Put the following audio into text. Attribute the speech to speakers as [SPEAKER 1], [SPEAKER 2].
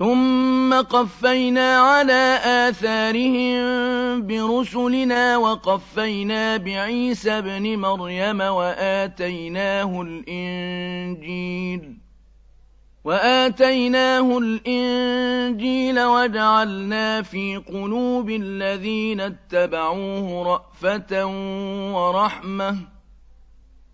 [SPEAKER 1] ثم قفينا على آثارهم برسلنا وقفينا بعيسى ابن مريم وآتيناه الإنجيل وآتيناه الإنجيل وجعلنا في قلوب الذين اتبعوه رأفة ورحمة